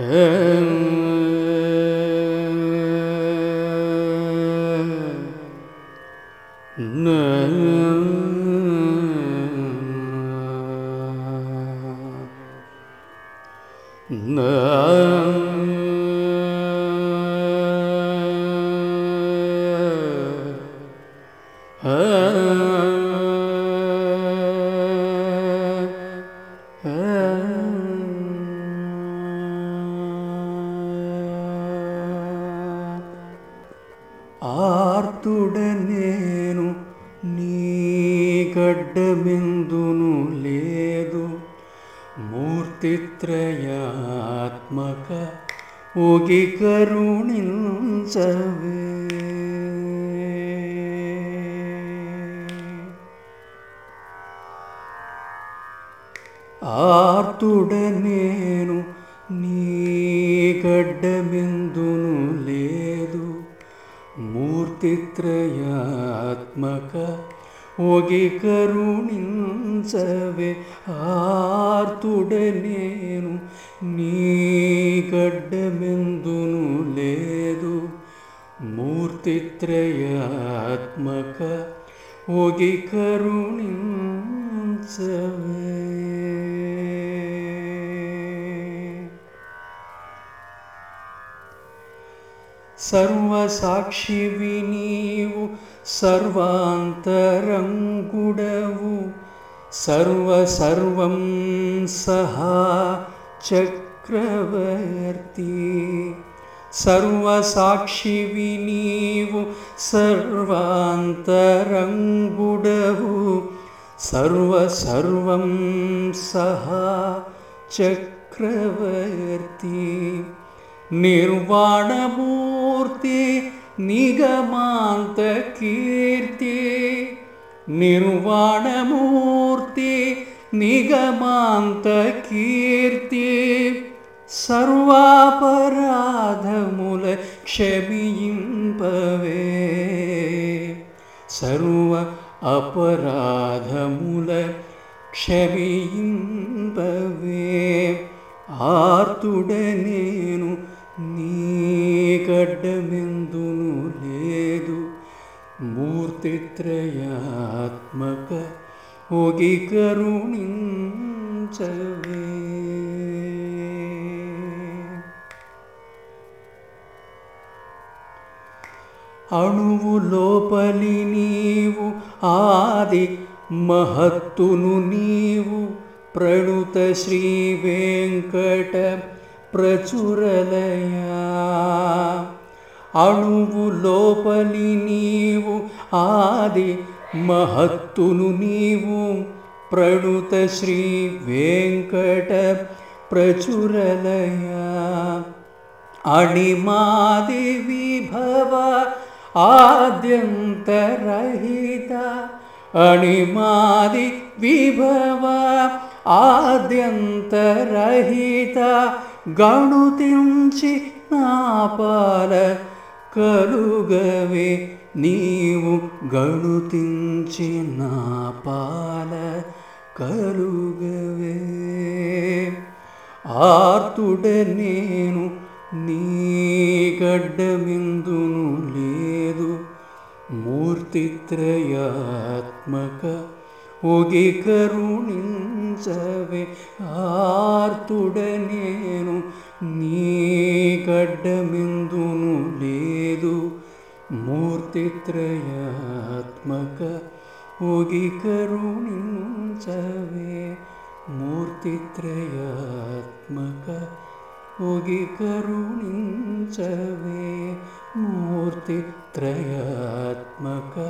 न ఆర్తుడనేను నీ గడ్డమిందును లేదు. మూర్తిత్రయాత్మక ఒగి కరుణించవే. ఆర్తుడనేను నీ గడ్డమిందును లేదు. तित्रयात्मक ಹೋಗಿ करुणी ಆರ್ತುಡನೇನು ನೀ ಗಡ್ಡಮೆಂದುನು ಲೇದು ಮೂರ್ತಿತ್ರಯಾತ್ಮಕ ಹೋಗಿ सवे సర్వసాక్షివి నీవు సర్వాంతరంగుడవు సర్వ సర్వం సహా చక్రవర్తి సర్వసాక్షివి నీవు సర్వాంతరంగుడవు సర్వ సర్వం సహా చక్రవర్తి ಮೂರ್ತಿ ನಿಗಮಾಂತ ಕೀರ್ತಿ ನಿರ್ವಾಣಮೂರ್ತಿ ನಿಗಮಾಂತ ಕೀರ್ತಿ സർവാപരാധമുല ക്ഷമിയിമ്പവേ സർവ അപരാധമുല ക്ഷമിയിമ്പവേ. ആർത്തുടനേനു നീ గడ్డమెందును లేదు మూర్తిత్రయాత్మక ఒగి కరుణించవే అణువు లోపలి నీవు ఆది మహత్తును నీవు ప్రణుత శ్రీ వెంకట ప్రచురలయా అణువు లోపలి నీవు ఆది మహత్తును నీవు ప్రణుత శ్రీ వెంకట ప్రచురలయా అణిమాది విభవ ఆద్యంతరహిత అణిమాది విభవ ఆద్యంతరహిత గణుతించి నా పాల కలుగవే నీవు గణుతించిన పాల కలుగవే ఆర్తుడ నేను నీ గడ్డమిందును లేదు మూర్తిత్రయాత్మక ఒగి కరుణించవే. ఆర్తుడ నేను నీ గడ్డమిందును లేదు मूर्तित्रयात्मक त्रयात्मका ओगी करुणि मूर्तित्रयात्मक मूर्ति त्रयात्मका ओगी करुणि चवे मूर्ति त्रयात्मका